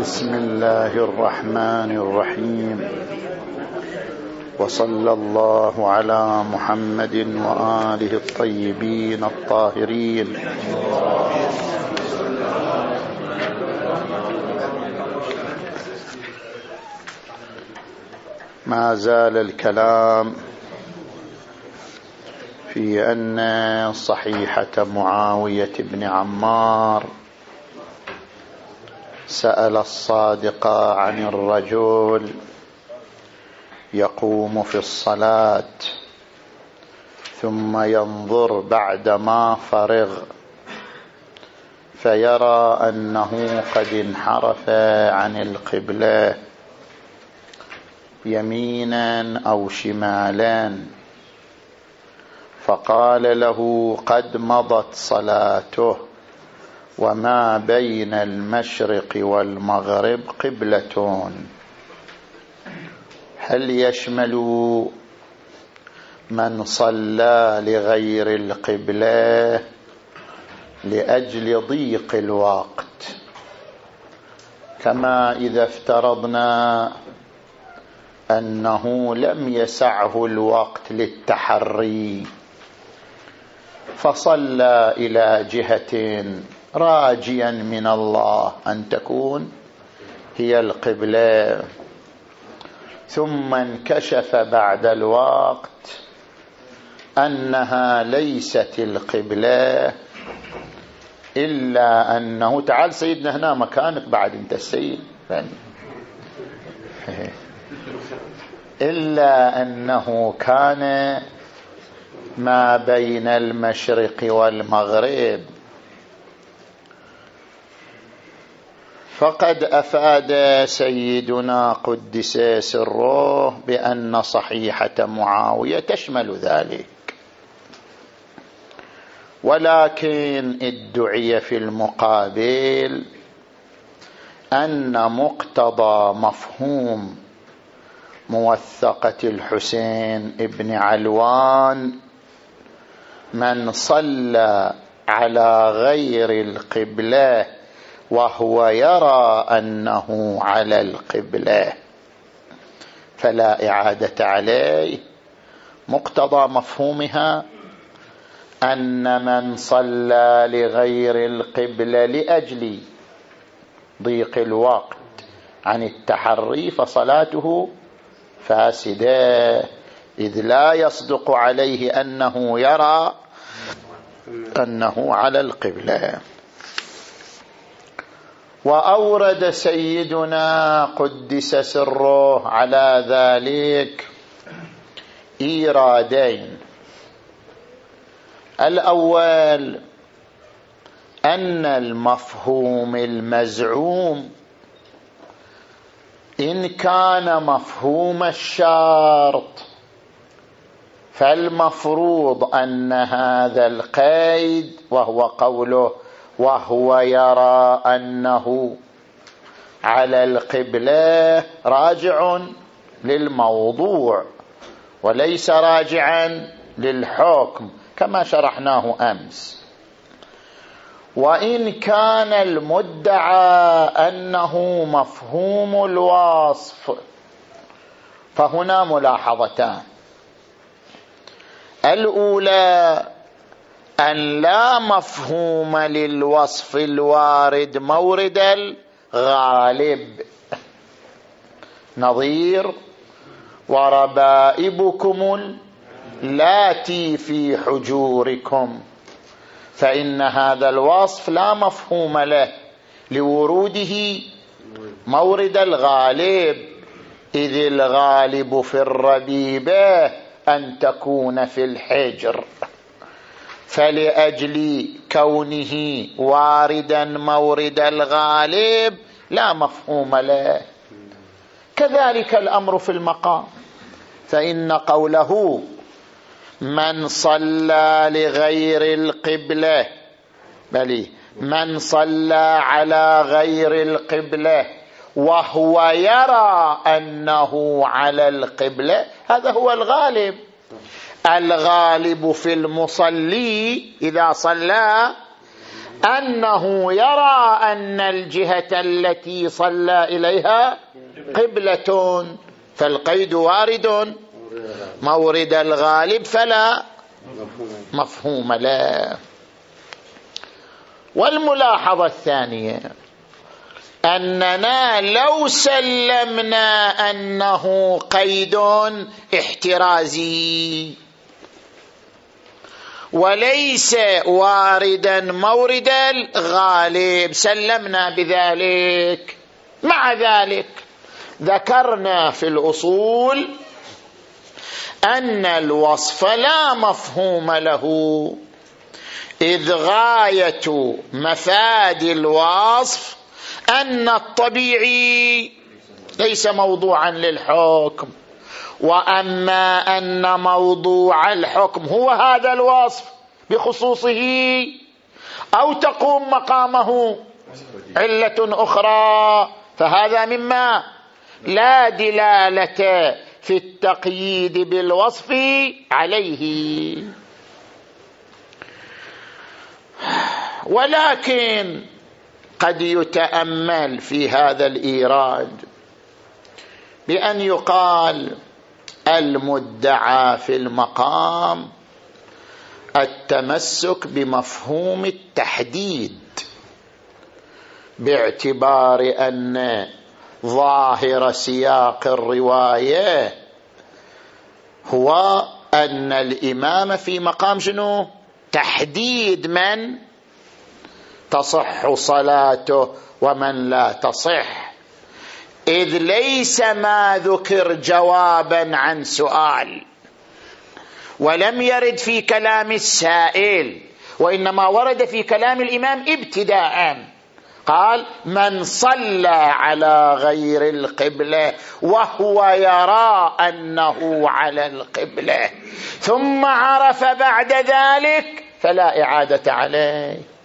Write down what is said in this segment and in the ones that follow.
بسم الله الرحمن الرحيم. وصلى الله على محمد وآله الطيبين الطاهرين. ما زال الكلام في أن صحيحة معاوية بن عمار سأل الصادق عن الرجل يقوم في الصلاة ثم ينظر بعدما فرغ فيرى أنه قد انحرف عن القبلة يمينا أو شمالا. فقال له قد مضت صلاته وما بين المشرق والمغرب قبله هل يشمل من صلى لغير القبلة لأجل ضيق الوقت؟ كما إذا افترضنا أنه لم يسعه الوقت للتحري. فصلى إلى جهة راجيا من الله أن تكون هي القبلة. ثم انكشف بعد الوقت أنها ليست القبلة إلا أنه تعال سيدنا هنا مكانك بعد أنت السيد. إلا أنه كان ما بين المشرق والمغرب. فقد أفاد سيدنا قدس سره بأن صحيحة معاوية تشمل ذلك. ولكن ادعي في المقابل أن مقتضى مفهوم موثقة الحسين ابن علوان من صلى على غير القبلة وهو يرى أنه على القبلة. فلا إعادة عليه. مقتضى مفهومها أن من صلى لغير القبلة لأجل ضيق الوقت عن التحري فصلاته فاسدة. إذ لا يصدق عليه أنه يرى أنه على القبلة. وأورد سيدنا قدس سره على ذلك إيرادين. الأول أن المفهوم المزعوم إن كان مفهوم الشرط فالمفروض أن هذا القيد وهو قوله وهو يرى أنه على القبلة راجع للموضوع وليس راجعا للحكم كما شرحناه أمس. وإن كان المدعى أنه مفهوم الوصف فهنا ملاحظتان. الأولى أن لا مفهوم للوصف الوارد مورد الغالب. نظير. وربائبكم اللاتي في حجوركم. فإن هذا الوصف لا مفهوم له لوروده مورد الغالب. إذ الغالب في الربيبة أن تكون في الحجر. فلأجل كونه واردا مورد الغالب لا مفهوم له. كذلك الأمر في المقام. فإن قوله من صلى لغير القبلة بل من صلى على غير القبلة وهو يرى أنه على القبلة هذا هو الغالب. الغالب في المصلي إذا صلى أنه يرى أن الجهة التي صلى إليها قبلة فالقيد وارد. مورد الغالب فلا مفهوم له. والملاحظة الثانية أننا لو سلمنا أنه قيد احترازي. وليس واردا مورد الغالب سلمنا بذلك. مع ذلك ذكرنا في الأصول أن الوصف لا مفهوم له. إذ غاية مفاد الوصف أن الطبيعي ليس موضوعا للحكم وأما أن موضوع الحكم هو هذا الوصف بخصوصه أو تقوم مقامه علة أخرى فهذا مما لا دلالة في التقييد بالوصف عليه. ولكن قد يتأمل في هذا الإيراد بأن يقال المدعى في المقام التمسك بمفهوم التحديد باعتبار أن ظاهر سياق الرواية هو أن الإمام في مقام شنو؟ تحديد من؟ تصح صلاته ومن لا تصح. إذ ليس ما ذكر جوابا عن سؤال ولم يرد في كلام السائل وإنما ورد في كلام الإمام ابتداء قال من صلى على غير القبلة وهو يرى أنه على القبلة ثم عرف بعد ذلك فلا إعادة عليه.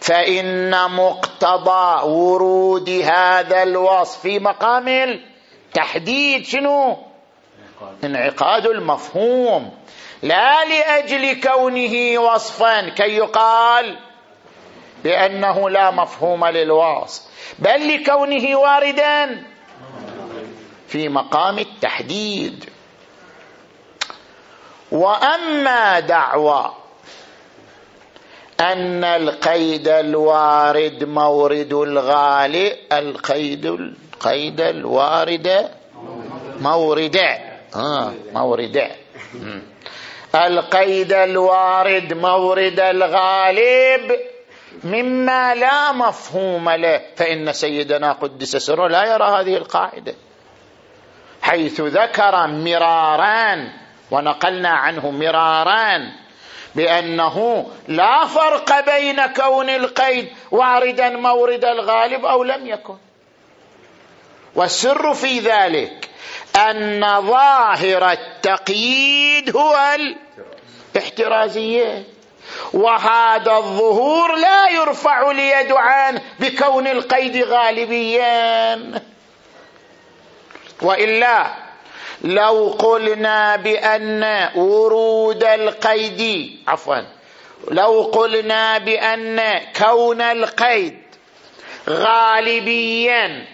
فإن مقتضى ورود هذا الوصف في مقام التحديد شنو؟ انعقاد المفهوم. لا لأجل كونه وصفا كي يقال بأنه لا مفهوم للوصف بل لكونه واردا في مقام التحديد. وأما دعوى أن القيد الوارد مورد الغالي القيد القيد الوارد مورد آه مورد. القيد الوارد مورد الغالب مما لا مفهوم له. فإن سيدنا قدس سره لا يرى هذه القاعدة. حيث ذكر مرارا ونقلنا عنه مرارا بأنه لا فرق بين كون القيد واردا مورد الغالب أو لم يكن. والسر في ذلك أن ظاهر التقييد هو الاحترازية. وهذا الظهور لا يرفع اليد عنه بكون القيد غالبيا. وإلا لو قلنا بأن ورود القيد عفوا لو قلنا بأن كون القيد غالبيا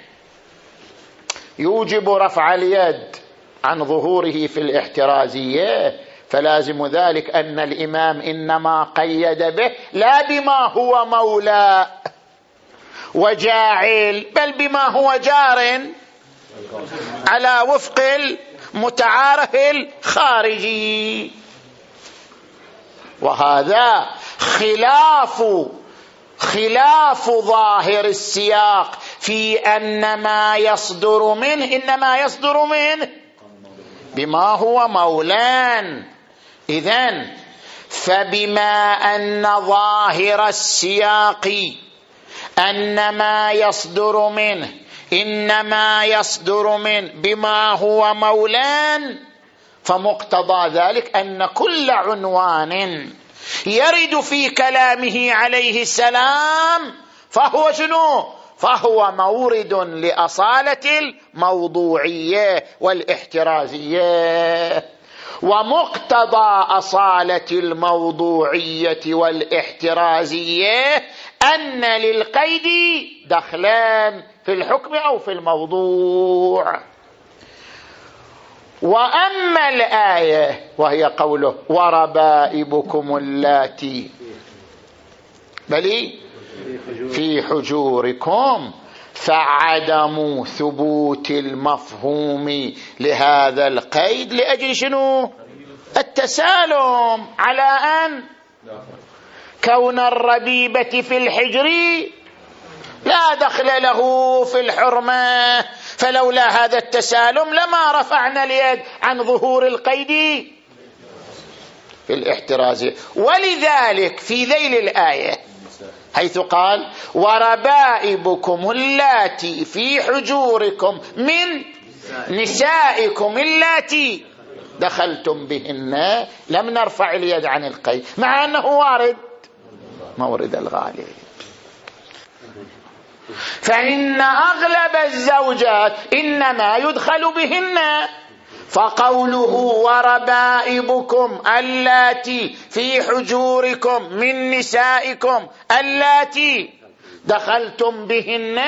يوجب رفع اليد عن ظهوره في الاحترازيه فلازم ذلك أن الإمام إنما قيد به لا بما هو مولى وجاعل بل بما هو جار على وفق المتعارف الخارجي وهذا خلاف خلاف ظاهر السياق في أن ما يصدر منه إنما يصدر منه بما هو مولان. اذا فبما أن ظاهر السياق أن ما يصدر منه إنما يصدر من بما هو مولان. فمقتضى ذلك أن كل عنوان يرد في كلامه عليه السلام فهو شنو؟ فهو مورد لأصالة الموضوعية والإحترازية. ومقتضى أصالة الموضوعية والإحترازية أن للقيد دخلان في الحكم أو في الموضوع. وأما الآية وهي قوله وربائبكم اللاتي بل في حجوركم فعدم ثبوت المفهوم لهذا القيد لأجل شنو؟ التسالم على أن كون الربيبة في الحجر لا دخل له في الحرمة فلولا هذا التسالم لما رفعنا اليد عن ظهور القيد في الاحتراز. ولذلك في ذيل الآية حيث قال وربائبكم اللاتي في حجوركم من نسائكم اللاتي دخلتم بهن. لم نرفع اليد عن القيد مع أنه وارد مورد الغالب. فإن أغلب الزوجات إنما يدخل بهن. فقوله وربائبكم اللاتي في حجوركم من نسائكم اللاتي دخلتم بهن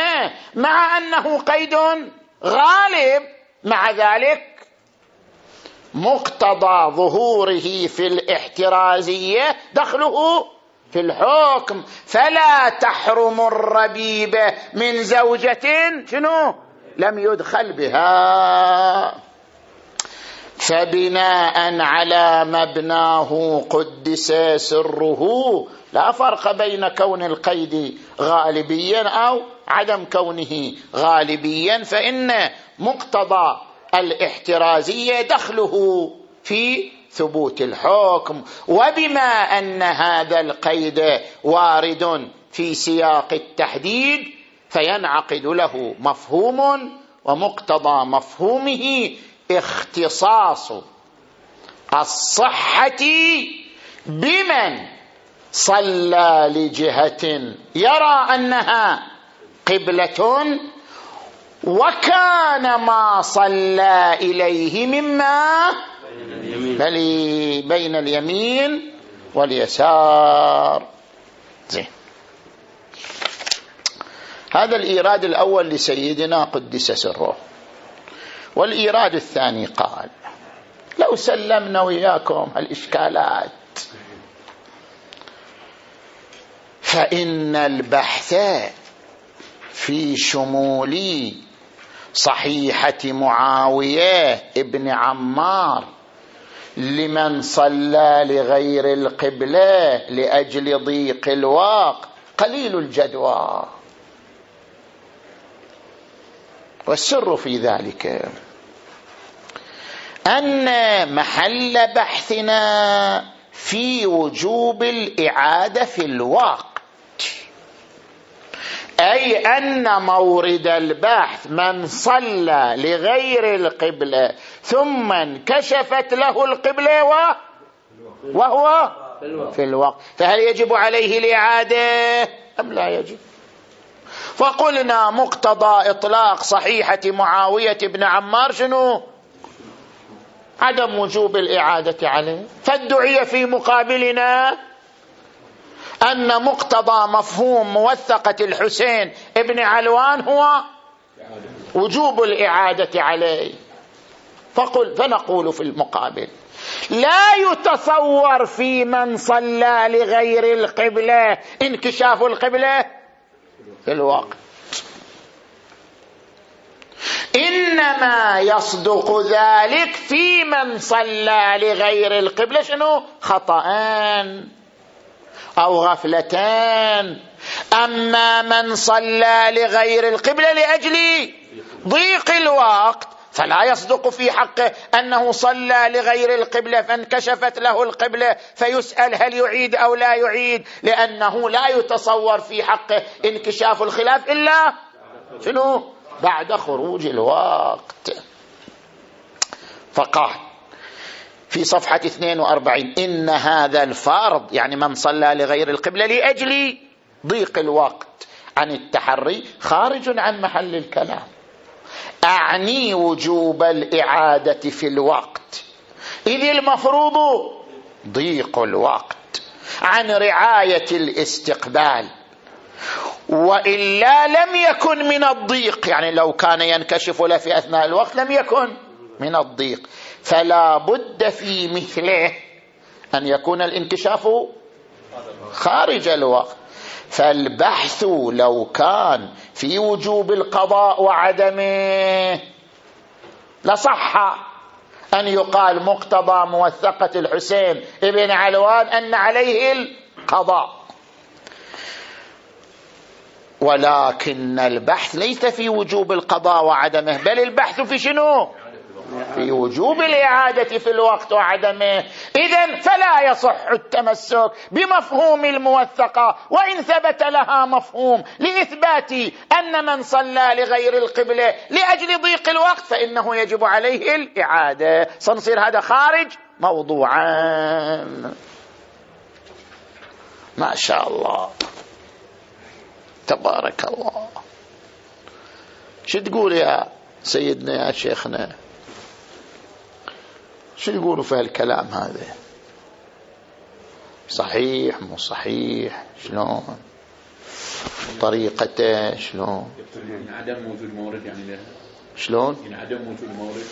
مع أنه قيد غالب مع ذلك مقتضى ظهوره في الاحترازية دخله في الحكم. فلا تحرم الربيبه من زوجة شنو؟ لم يدخل بها. فبناء على مبناه قدس سره. لا فرق بين كون القيد غالبيا أو عدم كونه غالبيا. فإن مقتضى الاحترازية دخله في ثبوت الحكم وبما أن هذا القيد وارد في سياق التحديد فينعقد له مفهوم ومقتضى مفهومه اختصاص الصحة بمن صلى لجهة يرى أنها قبلة وكان ما صلى إليه مما بل بين اليمين واليسار. زين. هذا الإيراد الأول لسيدنا قدس سره. والإيراد الثاني قال لو سلمنا وياكم الإشكالات فإن البحث في شمول صحيحة معاوية ابن عمار لمن صلى لغير القبلة لأجل ضيق الواق. قليل الجدوى. والسر في ذلك أن محل بحثنا في وجوب الإعادة في الوقت أي أن مورد البحث من صلى لغير القبله ثم انكشفت له القبلة و وهو في الوقت. فهل يجب عليه الاعاده أم لا يجب. فقلنا مقتضى إطلاق صحيحة معاوية بن عمار شنو؟ عدم وجوب الإعادة عليه. فادعي في مقابلنا. أن مقتضى مفهوم موثقة الحسين ابن علوان هو وجوب الإعادة عليه. فقل فنقول في المقابل لا يتصور في من صلى لغير القبلة انكشاف القبلة في الوقت. إنما يصدق ذلك في من صلى لغير القبلة شنو؟ خطأان أو غفلتان. أما من صلى لغير القبلة لأجل ضيق الوقت فلا يصدق في حقه أنه صلى لغير القبلة فانكشفت له القبلة فيسأل هل يعيد أو لا يعيد لأنه لا يتصور في حقه انكشاف الخلاف إلا شنو؟ بعد خروج الوقت. فقال في صفحة 42 إن هذا الفرض يعني من صلى لغير القبلة لأجل ضيق الوقت عن التحري خارج عن محل الكلام. أعني وجوب الإعادة في الوقت. إذ المفروض ضيق الوقت عن رعاية الاستقبال. وإلا لم يكن من الضيق يعني لو كان ينكشف له في أثناء الوقت لم يكن من الضيق. فلا بد في مثله أن يكون الانكشاف خارج الوقت. فالبحث لو كان في وجوب القضاء وعدمه لصح أن يقال مقتضى موثقة الحسين ابن علوان أن عليه القضاء. ولكن البحث ليس في وجوب القضاء وعدمه بل البحث في شنو؟ في وجوب الإعادة في الوقت وعدمه. إذا فلا يصح التمسك بمفهوم الموثقة وإن ثبت لها مفهوم لإثبات أن من صلى لغير القبلة لأجل ضيق الوقت فإنه يجب عليه الإعادة. سنصير هذا خارج موضوعا. ما شاء الله. تبارك الله. شو تقول يا سيدنا يا شيخنا؟ شو يقولوا في هالكلام هذا؟ صحيح مو صحيح شلون؟ طريقته شلون؟ عدم وجود مورد يعني له شلون؟ عدم وجود مورد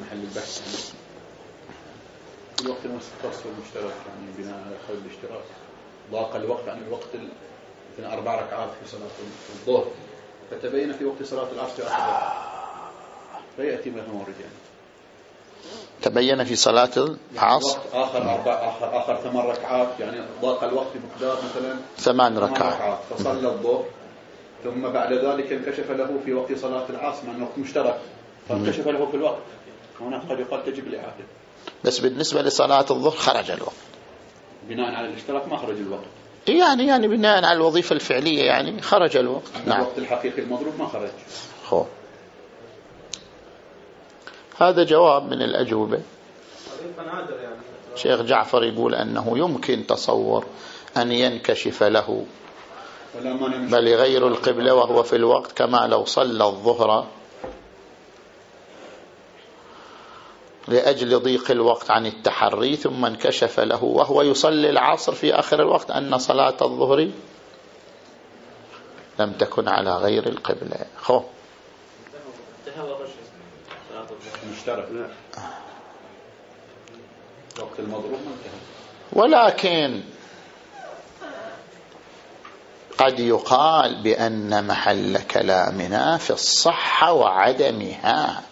محل البحث. في الوقت المختص المشترك يعني بناء على قول الاشتراك. ضاق الوقت عن الوقت مثلا أربع ركعات في صلاة الظهر. فتبين في وقت صلاة العصر اخر فيأتي من مورد يعني. تبين في صلاة العصر. آخر أربع آخر آخر ثمان ركعات يعني ضاق الوقت بمقدار مثلا ثمان ركعات. فصلى الظهر. ثم بعد ذلك انكشف له في وقت صلاة العصر مع أنه مشترك فانكشف له في الوقت. هنا قد يقال تجب الإعادة. بس بالنسبة لصلاة الظهر خرج الوقت. بناء على الاشتراك ما خرج الوقت. يعني يعني بناء على الوظيفة الفعلية يعني خرج الوقت. نعم. الوقت الحقيقي المضروب ما خرج. خو. هذا جواب من الأجوبة. شيخ جعفر يقول أنه يمكن تصور أن ينكشف له. بل غير القبلة وهو في الوقت كما لو صلى الظهر لأجل ضيق الوقت عن التحري ثم انكشف له وهو يصلي العصر في آخر الوقت أن صلاة الظهر لم تكن على غير القبلة. خو مشترك وقت ولكن قد يقال بأن محل كلامنا في الصحة وعدمها.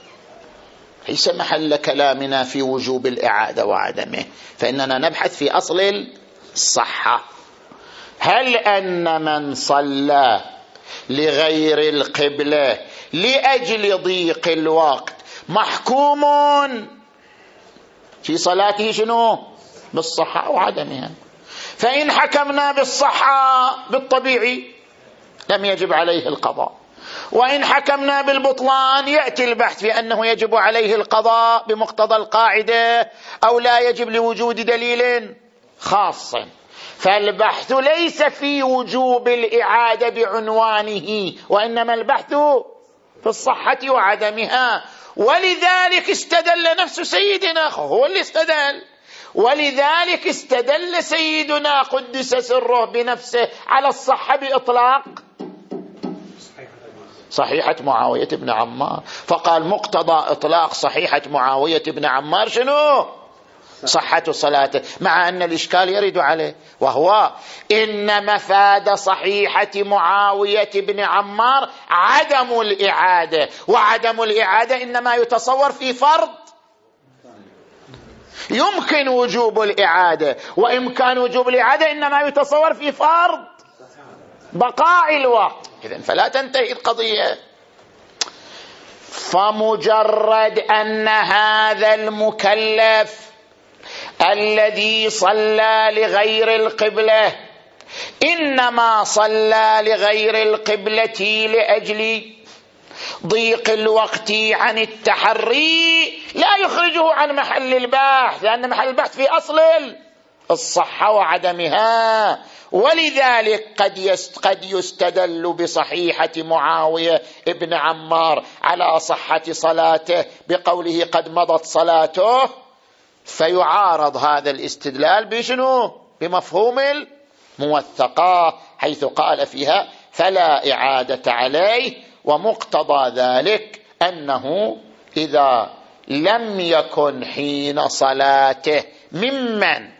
ليس محل كلامنا في وجوب الإعادة وعدمه فإننا نبحث في أصل الصحة. هل أن من صلى لغير القبلة لأجل ضيق الوقت محكوم في صلاته شنو؟ بالصحة أو عدمها. فإن حكمنا بالصحة بالطبيعي لم يجب عليه القضاء. وإن حكمنا بالبطلان يأتي البحث في أنه يجب عليه القضاء بمقتضى القاعدة أو لا يجب لوجود دليل خاص. فالبحث ليس في وجوب الإعادة بعنوانه وإنما البحث في الصحة وعدمها. ولذلك استدل نفس سيدنا هو اللي استدل. ولذلك استدل سيدنا قدس سره بنفسه على الصحة بإطلاق صحيحة معاوية بن عمار. فقال مقتضى إطلاق صحيحة معاوية بن عمار شنو؟ صحة صلاته مع أن الإشكال يرد عليه وهو إن مفاد صحيحة معاوية بن عمار عدم الإعادة وعدم الإعادة إنما يتصور في فرض. يمكن وجوب الإعادة وإمكان وجوب الإعادة إنما يتصور في فرض. بقاء الوقت. إذن فلا تنتهي القضية. فمجرد أن هذا المكلف الذي صلى لغير القبلة. إنما صلى لغير القبلة لأجل ضيق الوقت عن التحري. لا يخرجه عن محل البحث لأن محل البحث في أصل الصحة وعدمها. ولذلك قد قد يستدل بصحيحة معاوية ابن عمار على صحة صلاته بقوله قد مضت صلاته. فيعارض هذا الاستدلال بشنو؟ بمفهوم الموثقة حيث قال فيها فلا إعادة عليه ومقتضى ذلك أنه إذا لم يكن حين صلاته ممن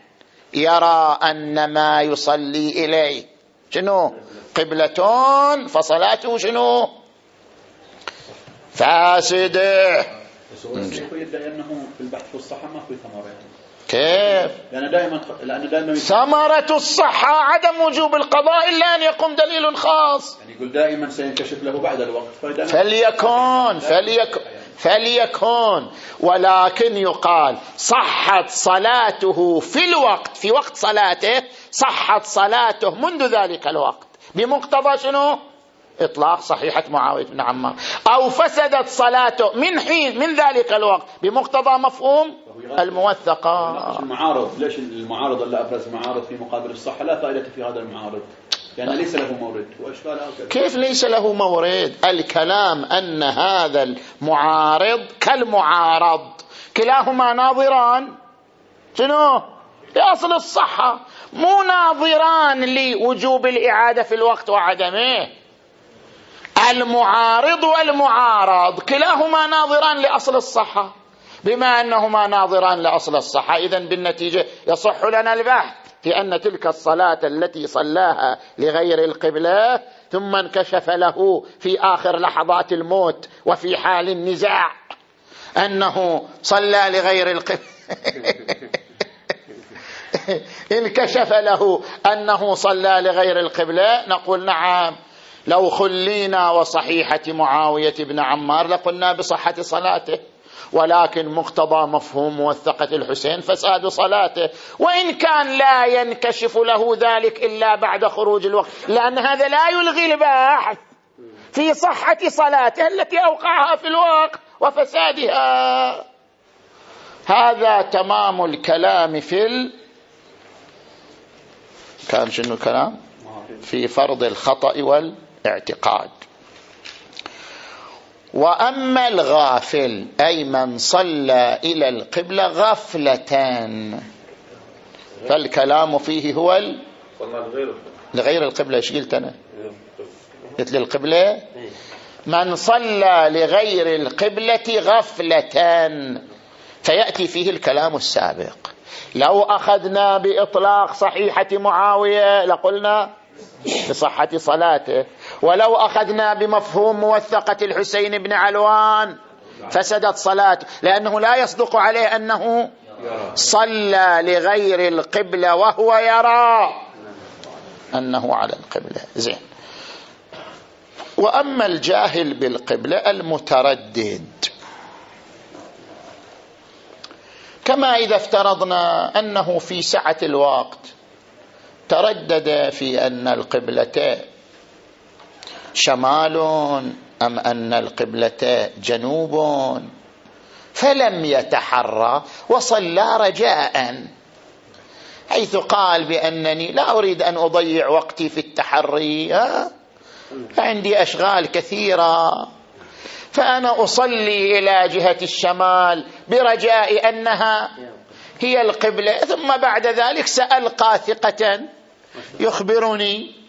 يرى أن ما يصلي إليه شنو؟ قبلة فصلاته شنو؟ فاسدة. بس هو يدعي أنه في البحث والصحه ما في ثمرة يعني. كيف؟ لأن دائما لأن دائما ثمرة الصحة عدم وجوب القضاء إلا أن يقوم دليل خاص. يعني يقول دائما سينكشف له بعد الوقت فليكن فليكن فليكن. ولكن يقال صحت صلاته في الوقت في وقت صلاته صحت صلاته منذ ذلك الوقت. بمقتضى شنو؟ إطلاق صحيحة معاوية بن عمار. أو فسدت صلاته من حين من ذلك الوقت بمقتضى مفهوم الموثقة. المعارض ليش المعارض اللي أبرز معارض في مقابل الصحة؟ لا فائدة في هذا المعارض. لأن ليس له مورد. كيف ليس له مورد؟ الكلام أن هذا المعارض كالمعارض. كلاهما ناظران. شنو؟ لأصل الصحة. مو ناظران لوجوب الإعادة في الوقت وعدمه. المعارض والمعارض كلاهما ناظران لأصل الصحة. بما أنهما ناظران لأصل الصحة إذا بالنتيجة يصح لنا البحث في أن تلك الصلاة التي صلاها لغير القبلة ثم انكشف له في آخر لحظات الموت وفي حال النزاع أنه صلى لغير القبلة. انكشف له أنه صلى لغير القبلة نقول نعم. لو خلينا وصحيحة معاوية بن عمار لقلنا بصحة صلاته ولكن مقتضى مفهوم موثقة الحسين فساد صلاته. وإن كان لا ينكشف له ذلك إلا بعد خروج الوقت لأن هذا لا يلغي البحث في صحة صلاته التي أوقعها في الوقت وفسادها. هذا تمام الكلام في ال... كان شنو الكلام؟ في فرض الخطأ والاعتقاد وأما الغافل أي من صلى إلى القبلة غفلة. فالكلام فيه هو. لغير القبلة إيش قلت أنا؟ قلت للقبلة. من صلى لغير القبلة غفلة. فيأتي فيه الكلام السابق. لو أخذنا بإطلاق صحيحة معاوية لقلنا بصحة صلاته. ولو أخذنا بمفهوم موثقة الحسين بن علوان فسدت صلاته لأنه لا يصدق عليه أنه صلى لغير القبلة وهو يرى أنه على القبلة. زين. وأما الجاهل بالقبلة المتردد. كما إذا افترضنا أنه في سعة الوقت تردد في أن القبلة شمال أم أن القبلة جنوب فلم يتحرى وصلى رجاء. حيث قال بأنني لا أريد أن أضيع وقتي في التحري عندي أشغال كثيرة. فأنا أصلي إلى جهة الشمال برجاء أنها هي القبلة ثم بعد ذلك سألقى ثقة. يخبرني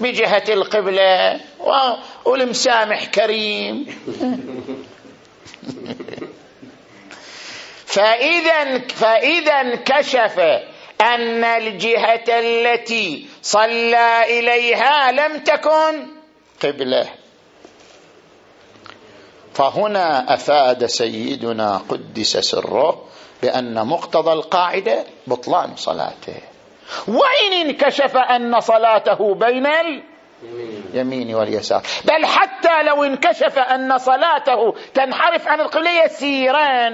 بجهة القبلة والمسامح كريم. فإذا فإذا انكشف أن الجهة التي صلى إليها لم تكن قبلة. فهنا أفاد سيدنا قدس سره بأن مقتضى القاعدة بطلان صلاته. وإن انكشف أن صلاته بين اليمين واليسار. بل حتى لو انكشف أن صلاته تنحرف عن القبلة يسيرا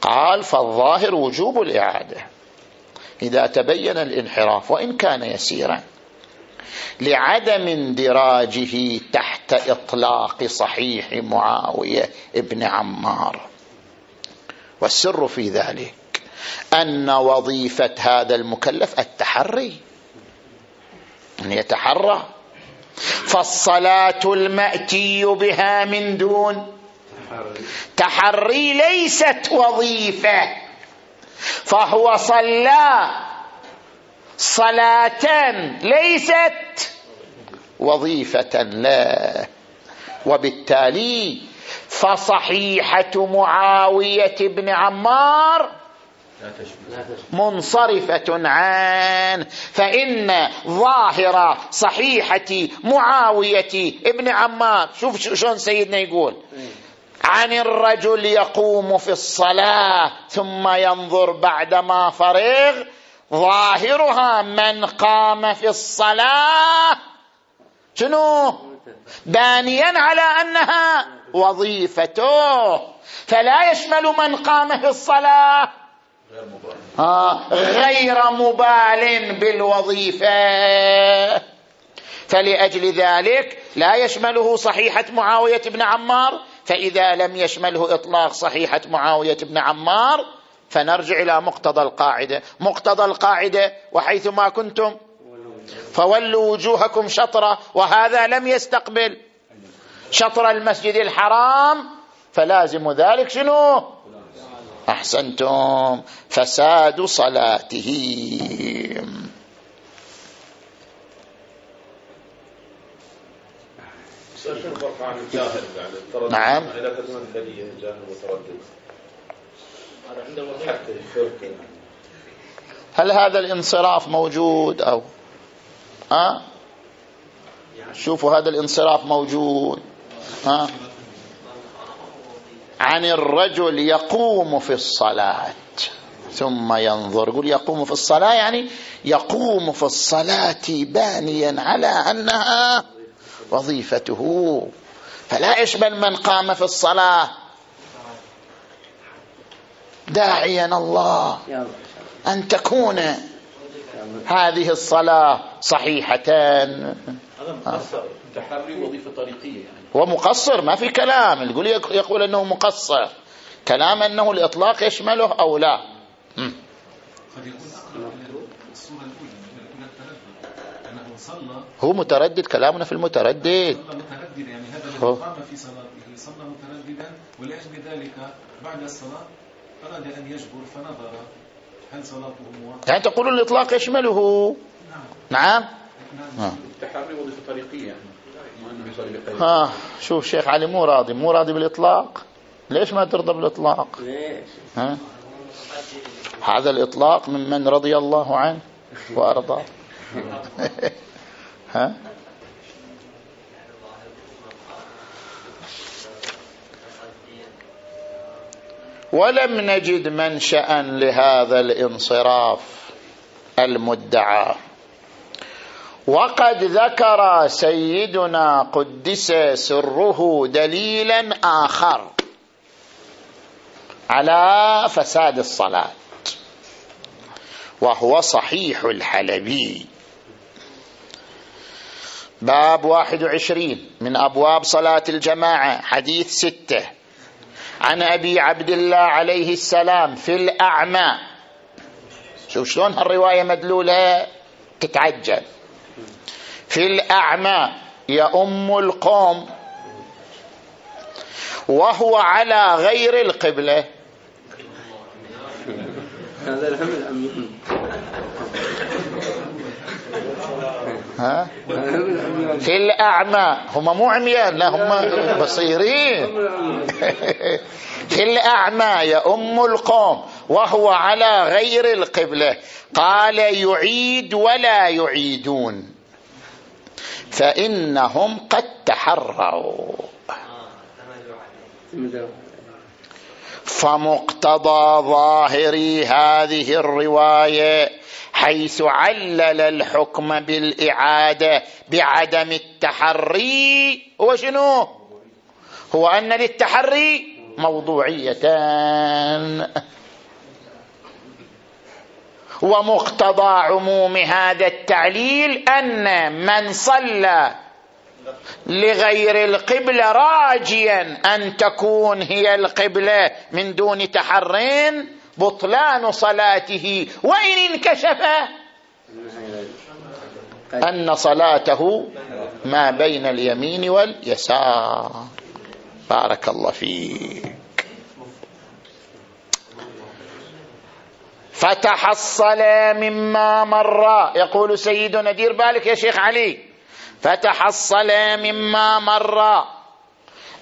قال فالظاهر وجوب الإعادة إذا تبين الانحراف وإن كان يسيرا. لعدم اندراجه تحت إطلاق صحيح معاوية ابن عمار. والسر في ذلك أن وظيفة هذا المكلف التحري أن يتحرى. فالصلاة المأتي بها من دون تحري ليست وظيفة فهو صلى صلاة ليست وظيفة لا. وبالتالي فصحيحة معاوية بن عمار منصرفة عن فإن ظاهرة صحيحة معاوية ابن عمار شوف شلون سيدنا يقول. عن الرجل يقوم في الصلاة ثم ينظر بعدما فرغ ظاهرها من قام في الصلاة. شنو؟ بانيا على أنها وظيفته. فلا يشمل من قام في الصلاة آه غير مبال بالوظيفة. فلأجل ذلك لا يشمله صحيحة معاوية بن عمار. فإذا لم يشمله إطلاق صحيحة معاوية بن عمار فنرجع إلى مقتضى القاعدة. مقتضى القاعدة وحيثما كنتم فولوا وجوهكم شطرة وهذا لم يستقبل. شطر المسجد الحرام فلازم ذلك شنو؟ أحسنتم. فساد صلاته نعم. هل هذا الانصراف موجود أو ها؟ شوفوا هذا الانصراف موجود ها؟ عن الرجل يقوم في الصلاة ثم ينظر يقول يقوم في الصلاة يعني يقوم في الصلاة بانيا على أنها وظيفته. فلا يشمل من قام في الصلاة. داعيا الله أن تكون هذه الصلاة صحيحة تحري وظيفة طريقية يعني. هو مقصر ما في كلام. يقول يقول أنه مقصر. كلام أنه الإطلاق يشمله أو لا. قد يكون الصورة الأولى صلى. هو متردد كلامنا في المتردد. صلى متردد يعني هذا الذي قام في صلاته. صلى مترددا ولأجل ذلك بعد الصلاة أراد أن يجبر فنظر. هل صلاته موافقة يعني تقول الإطلاق يشمله. نعم. نعم, نعم. التحري وظيفة طريقية. ها شوف شيخ علي مو راضي. مو راضي بالإطلاق. ليش ما ترضى بالإطلاق؟ ليش؟ ها؟ هذا الإطلاق ممن رضي الله عنه وأرضاه. ها؟ ولم نجد منشأ لهذا الانصراف المدعى. وقد ذكر سيدنا قدس سره دليلا آخر على فساد الصلاة وهو صحيح الحلبي. باب واحد وعشرين من أبواب صلاة الجماعة حديث ستة. عن أبي عبد الله عليه السلام في الأعمى. شوف شلون هالرواية مدلولة؟ تتعجب. في الأعمى يؤم القوم وهو على غير القبلة. هذا ها؟ في الأعمى. هم مو عميان لا هم بصيرين. في الأعمى يؤم القوم وهو على غير القبلة. قال يعيد ولا يعيدون. فإنهم قد تحروا. فمقتضى ظاهر هذه الرواية حيث علل الحكم بالإعادة بعدم التحري. هو شنو؟ هو أن للتحري موضوعيتان. ومقتضى عموم هذا التعليل أن من صلى لغير القبلة راجيا أن تكون هي القبلة من دون تحرين بطلان صلاته. وإن انكشف أن صلاته ما بين اليمين واليسار. بارك الله فيك. فتحصل مما مر. يقول سيدنا دير بالك يا شيخ علي؟ فتحصل مما مر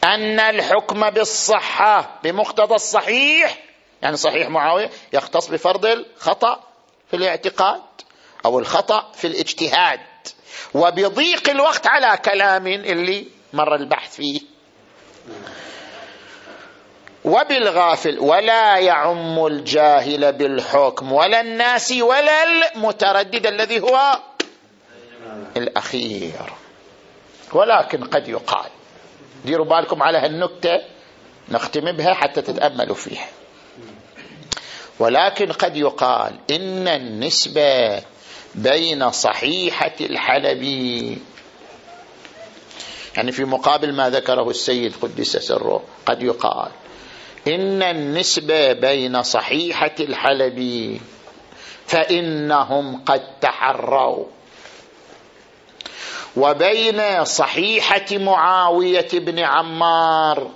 أن الحكم بالصحة بمقتضى الصحيح يعني صحيح معاوية يختص بفرض الخطأ في الاعتقاد أو الخطأ في الاجتهاد وبضيق الوقت على كلام اللي مر البحث فيه. وبالغافل ولا يعم الجاهل بالحكم ولا الناس ولا المتردد الذي هو الأخير. ولكن قد يقال ديروا بالكم على هالنكتة نختم بها حتى تتأملوا فيها. ولكن قد يقال إن النسبة بين صحيحة الحلبي يعني في مقابل ما ذكره السيد قدس سره قد يقال إن النسبة بين صحيحة الحلبي فإنهم قد تحروا. وبين صحيحة معاوية بن عمار.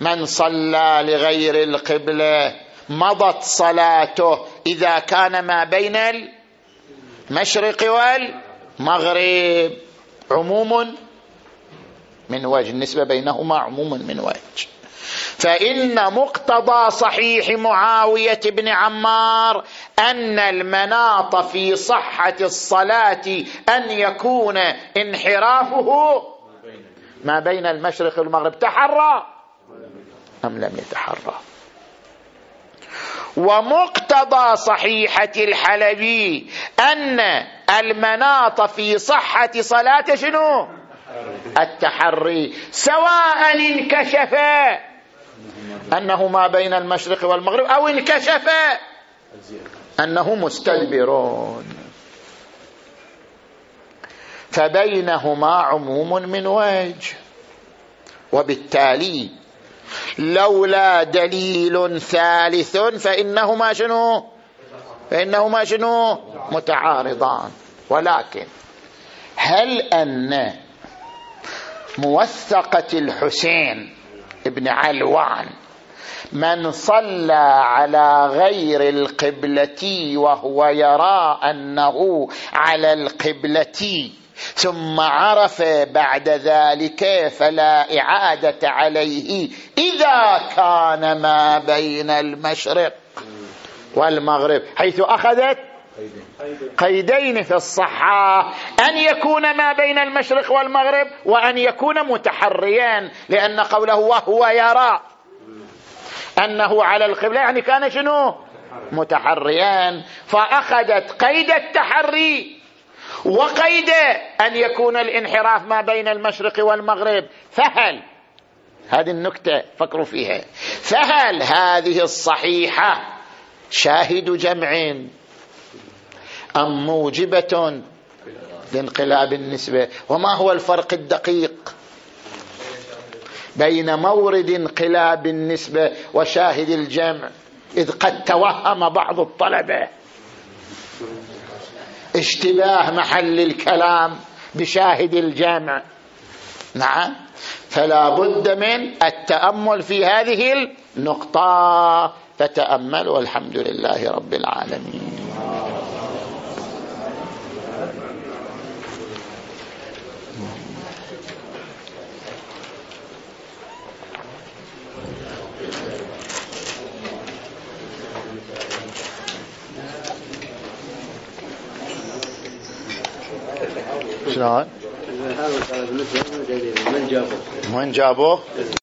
من صلى لغير القبلة مضت صلاته إذا كان ما بين المشرق والمغرب. عموم من وجه النسبة بينهما عموم من وجه. فإن مقتضى صحيح معاوية بن عمار أن المناط في صحة الصلاة أن يكون انحرافه ما بين المشرق والمغرب تحرى؟ أم لم يتحرى؟ ومقتضى صحيحة الحلبي أن المناط في صحة صلاة شنو؟ التحري سواء انكشف أنه ما بين المشرق والمغرب أو انكشف. أنه مستدبرون. فبينهما عموم من وجه. وبالتالي لولا دليل ثالث فإنهما شنو؟ فإنهما شنو؟ متعارضان. ولكن هل أن موثقة الحسين ابن علوان. من صلى على غير القبلة وهو يرى أنه على القبلة ثم عرف بعد ذلك فلا إعادة عليه إذا كان ما بين المشرق والمغرب حيث أخذت قيدين. في الصحة. أن يكون ما بين المشرق والمغرب وأن يكون متحريا لأن قوله وهو يرى. أنه على القبلة يعني كان شنو؟ متحريا فأخذت قيد التحري وقيد أن يكون الانحراف ما بين المشرق والمغرب. فهل؟ هذه النكتة فكروا فيها. فهل هذه الصحيحة؟ شاهد جمع أم موجبة لانقلاب النسبة؟ وما هو الفرق الدقيق بين مورد انقلاب النسبة وشاهد الجمع؟ إذ قد توهم بعض الطلبة. اشتباه محل الكلام بشاهد الجامع نعم. فلا بد من التأمل في هذه النقطة. فتأمل والحمد لله رب العالمين. شلون؟ من جابوه؟ من جابوه؟